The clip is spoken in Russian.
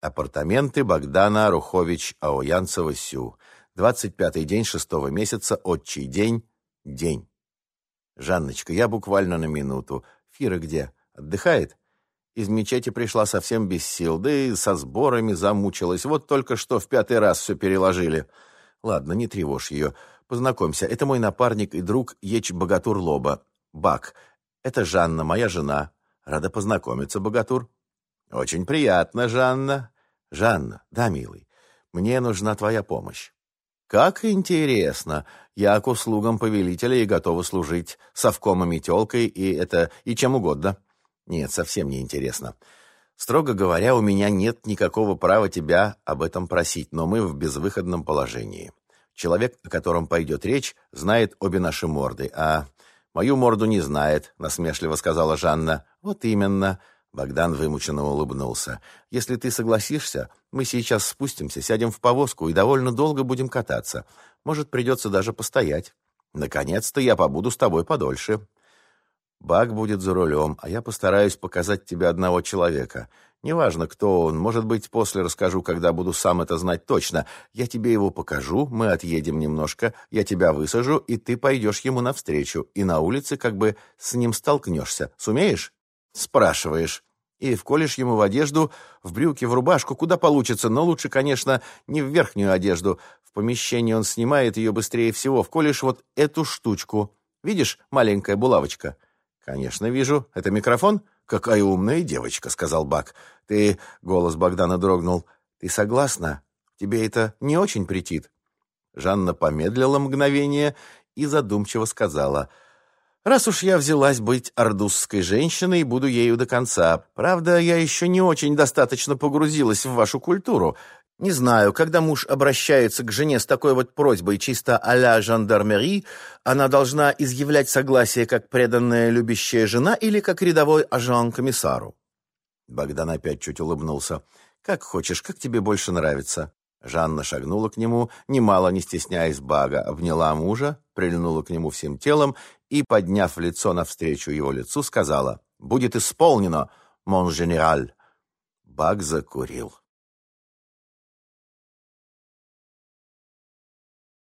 Апартаменты Богдана Рухович Аоянцева-Сю. 25-й день шестого месяца, отчий день, день. Жанночка, я буквально на минуту. Фира где? Отдыхает? Из мечети пришла совсем без сил, да и со сборами замучилась. Вот только что в пятый раз все переложили. Ладно, не тревожь ее. Познакомься, это мой напарник и друг Еч Богатур Лоба. Бак. Это Жанна, моя жена. Рада познакомиться, Богатур. Очень приятно, Жанна. Жанна, да, милый, мне нужна твоя помощь. Как интересно. Я к услугам повелителя и готова служить совкомом и тёлкой, и это, и чем угодно. Нет, совсем не интересно. Строго говоря, у меня нет никакого права тебя об этом просить, но мы в безвыходном положении. Человек, о котором пойдет речь, знает обе наши морды, а мою морду не знает, насмешливо сказала Жанна. Вот именно. Богдан вымученно улыбнулся. «Если ты согласишься, мы сейчас спустимся, сядем в повозку и довольно долго будем кататься. Может, придется даже постоять. Наконец-то я побуду с тобой подольше. Баг будет за рулем, а я постараюсь показать тебе одного человека. Неважно, кто он, может быть, после расскажу, когда буду сам это знать точно. Я тебе его покажу, мы отъедем немножко, я тебя высажу, и ты пойдешь ему навстречу, и на улице как бы с ним столкнешься. Сумеешь?» Спрашиваешь. И вколешь ему в одежду, в брюки, в рубашку, куда получится, но лучше, конечно, не в верхнюю одежду. В помещении он снимает ее быстрее всего. Вколешь вот эту штучку. Видишь, маленькая булавочка? Конечно, вижу. Это микрофон? Какая умная девочка, сказал Бак. Ты, голос Богдана дрогнул. Ты согласна? Тебе это не очень претит? Жанна помедлила мгновение и задумчиво сказала — Раз уж я взялась быть ордузской женщиной, буду ею до конца. Правда, я еще не очень достаточно погрузилась в вашу культуру. Не знаю, когда муж обращается к жене с такой вот просьбой чисто а-ля жандармери, она должна изъявлять согласие как преданная любящая жена или как рядовой ажан комиссару. Богдан опять чуть улыбнулся. «Как хочешь, как тебе больше нравится». Жанна шагнула к нему, немало не стесняясь Бага, обняла мужа, прильнула к нему всем телом и, подняв лицо навстречу его лицу, сказала «Будет исполнено, мон генераль». Баг закурил.